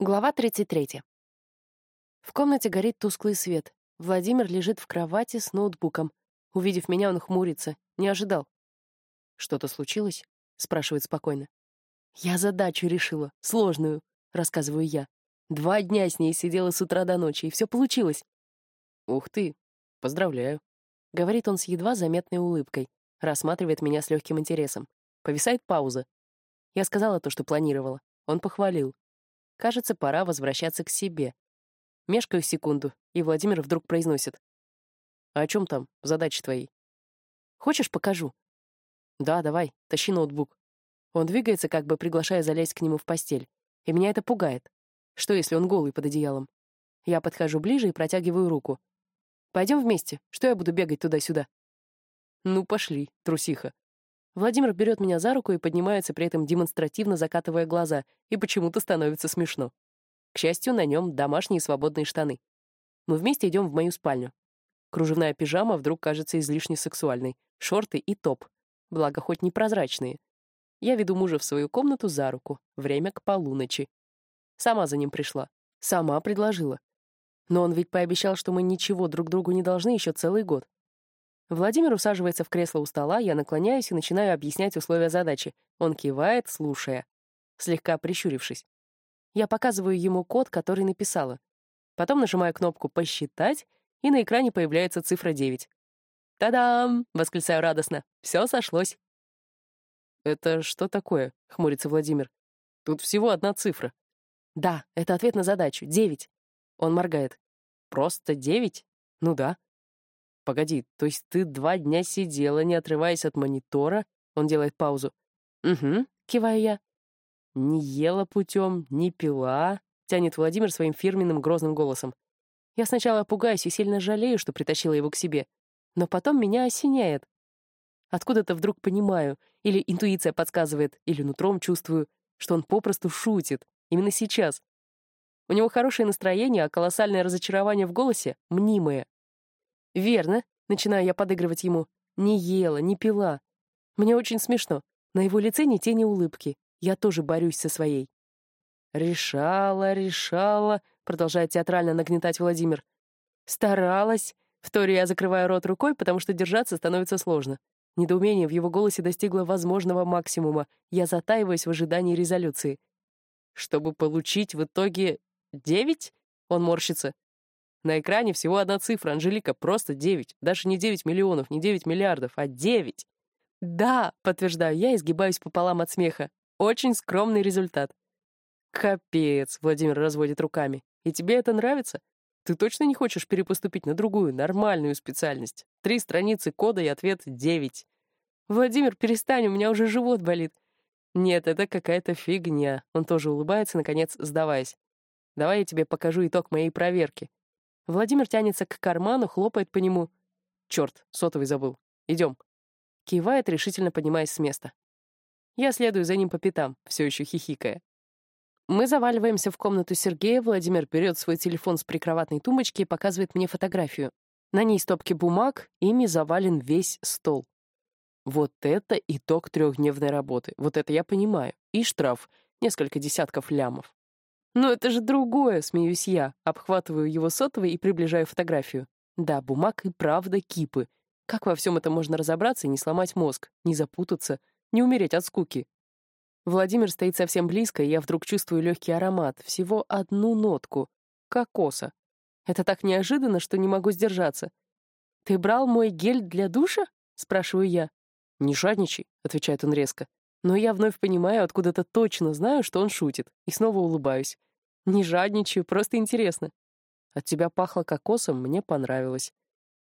Глава 33. В комнате горит тусклый свет. Владимир лежит в кровати с ноутбуком. Увидев меня, он хмурится. Не ожидал. «Что-то случилось?» — спрашивает спокойно. «Я задачу решила. Сложную», — рассказываю я. «Два дня с ней сидела с утра до ночи, и все получилось». «Ух ты! Поздравляю», — говорит он с едва заметной улыбкой. Рассматривает меня с легким интересом. Повисает пауза. Я сказала то, что планировала. Он похвалил. Кажется, пора возвращаться к себе. Мешкаю секунду, и Владимир вдруг произносит. «А о чем там, задачи твои?» «Хочешь, покажу?» «Да, давай, тащи ноутбук». Он двигается, как бы приглашая залезть к нему в постель. И меня это пугает. Что, если он голый под одеялом? Я подхожу ближе и протягиваю руку. «Пойдем вместе. Что я буду бегать туда-сюда?» «Ну, пошли, трусиха». Владимир берет меня за руку и поднимается, при этом демонстративно закатывая глаза, и почему-то становится смешно. К счастью, на нем домашние свободные штаны. Мы вместе идем в мою спальню. Кружевная пижама вдруг кажется излишне сексуальной. Шорты и топ. Благо, хоть не прозрачные. Я веду мужа в свою комнату за руку. Время к полуночи. Сама за ним пришла. Сама предложила. Но он ведь пообещал, что мы ничего друг другу не должны еще целый год. Владимир усаживается в кресло у стола, я наклоняюсь и начинаю объяснять условия задачи. Он кивает, слушая, слегка прищурившись. Я показываю ему код, который написала. Потом нажимаю кнопку «Посчитать», и на экране появляется цифра 9. «Та-дам!» — восклицаю радостно. «Все сошлось». «Это что такое?» — хмурится Владимир. «Тут всего одна цифра». «Да, это ответ на задачу. Девять». Он моргает. «Просто девять? Ну да». «Погоди, то есть ты два дня сидела, не отрываясь от монитора?» Он делает паузу. «Угу», — киваю я. «Не ела путем, не пила», — тянет Владимир своим фирменным грозным голосом. Я сначала пугаюсь и сильно жалею, что притащила его к себе, но потом меня осеняет. Откуда-то вдруг понимаю, или интуиция подсказывает, или нутром чувствую, что он попросту шутит, именно сейчас. У него хорошее настроение, а колоссальное разочарование в голосе — мнимое. «Верно», — начинаю я подыгрывать ему. «Не ела, не пила». Мне очень смешно. На его лице ни тени улыбки. Я тоже борюсь со своей. «Решала, решала», — продолжает театрально нагнетать Владимир. «Старалась», — вторю я закрываю рот рукой, потому что держаться становится сложно. Недоумение в его голосе достигло возможного максимума. Я затаиваюсь в ожидании резолюции. «Чтобы получить в итоге девять?» Он морщится. На экране всего одна цифра, Анжелика, просто 9. Даже не 9 миллионов, не 9 миллиардов, а 9. Да, подтверждаю я, изгибаюсь пополам от смеха. Очень скромный результат. Капец, Владимир разводит руками. И тебе это нравится? Ты точно не хочешь перепоступить на другую, нормальную специальность? Три страницы кода и ответ 9. Владимир, перестань, у меня уже живот болит. Нет, это какая-то фигня. Он тоже улыбается, наконец, сдаваясь. Давай я тебе покажу итог моей проверки. Владимир тянется к карману, хлопает по нему. Черт, сотовый забыл. Идем. Кивает, решительно поднимаясь с места. Я следую за ним по пятам, все еще хихикая. Мы заваливаемся в комнату Сергея, Владимир берет свой телефон с прикроватной тумбочки и показывает мне фотографию. На ней стопки бумаг, ими завален весь стол. Вот это итог трехдневной работы, вот это я понимаю. И штраф, несколько десятков лямов. «Но это же другое», — смеюсь я, обхватываю его сотовый и приближаю фотографию. Да, бумаг и правда кипы. Как во всем этом можно разобраться и не сломать мозг, не запутаться, не умереть от скуки? Владимир стоит совсем близко, и я вдруг чувствую легкий аромат, всего одну нотку — кокоса. Это так неожиданно, что не могу сдержаться. «Ты брал мой гель для душа?» — спрашиваю я. «Не жадничай», — отвечает он резко. Но я вновь понимаю, откуда-то точно знаю, что он шутит, и снова улыбаюсь. Не жадничаю, просто интересно. От тебя пахло кокосом, мне понравилось.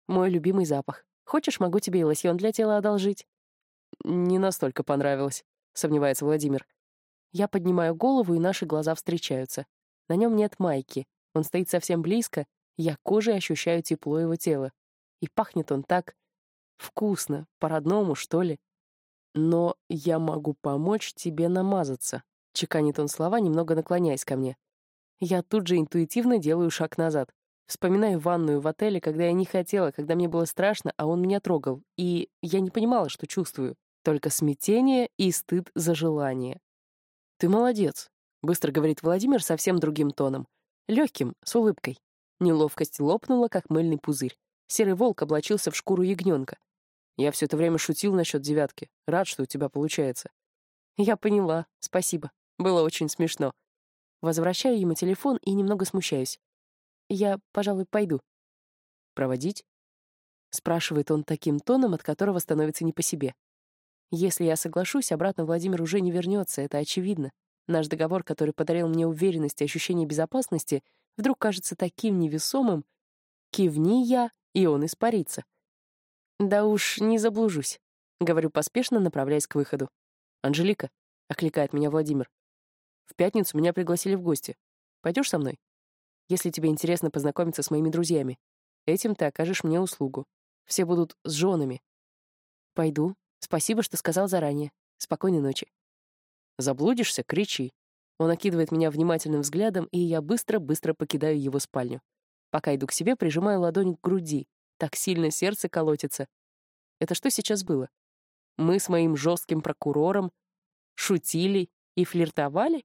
Мой любимый запах. Хочешь, могу тебе и лосьон для тела одолжить? Не настолько понравилось, сомневается Владимир. Я поднимаю голову, и наши глаза встречаются. На нем нет майки. Он стоит совсем близко, я кожей ощущаю тепло его тела. И пахнет он так вкусно, по-родному, что ли. «Но я могу помочь тебе намазаться», — чеканит он слова, немного наклоняясь ко мне. Я тут же интуитивно делаю шаг назад. Вспоминаю ванную в отеле, когда я не хотела, когда мне было страшно, а он меня трогал. И я не понимала, что чувствую. Только смятение и стыд за желание. «Ты молодец», Быстро говорит Владимир совсем другим тоном. Легким, с улыбкой. Неловкость лопнула, как мыльный пузырь. Серый волк облачился в шкуру ягненка. Я все это время шутил насчет девятки. Рад, что у тебя получается. Я поняла. Спасибо. Было очень смешно. Возвращаю ему телефон и немного смущаюсь. Я, пожалуй, пойду. Проводить? Спрашивает он таким тоном, от которого становится не по себе. Если я соглашусь, обратно Владимир уже не вернется, это очевидно. Наш договор, который подарил мне уверенность и ощущение безопасности, вдруг кажется таким невесомым. Кивни я, и он испарится. Да уж, не заблужусь. Говорю поспешно, направляясь к выходу. «Анжелика», — окликает меня Владимир. «В пятницу меня пригласили в гости. Пойдешь со мной? Если тебе интересно познакомиться с моими друзьями, этим ты окажешь мне услугу. Все будут с женами». «Пойду. Спасибо, что сказал заранее. Спокойной ночи». Заблудишься — кричи. Он окидывает меня внимательным взглядом, и я быстро-быстро покидаю его спальню. Пока иду к себе, прижимаю ладонь к груди. Так сильно сердце колотится. Это что сейчас было? Мы с моим жестким прокурором шутили и флиртовали?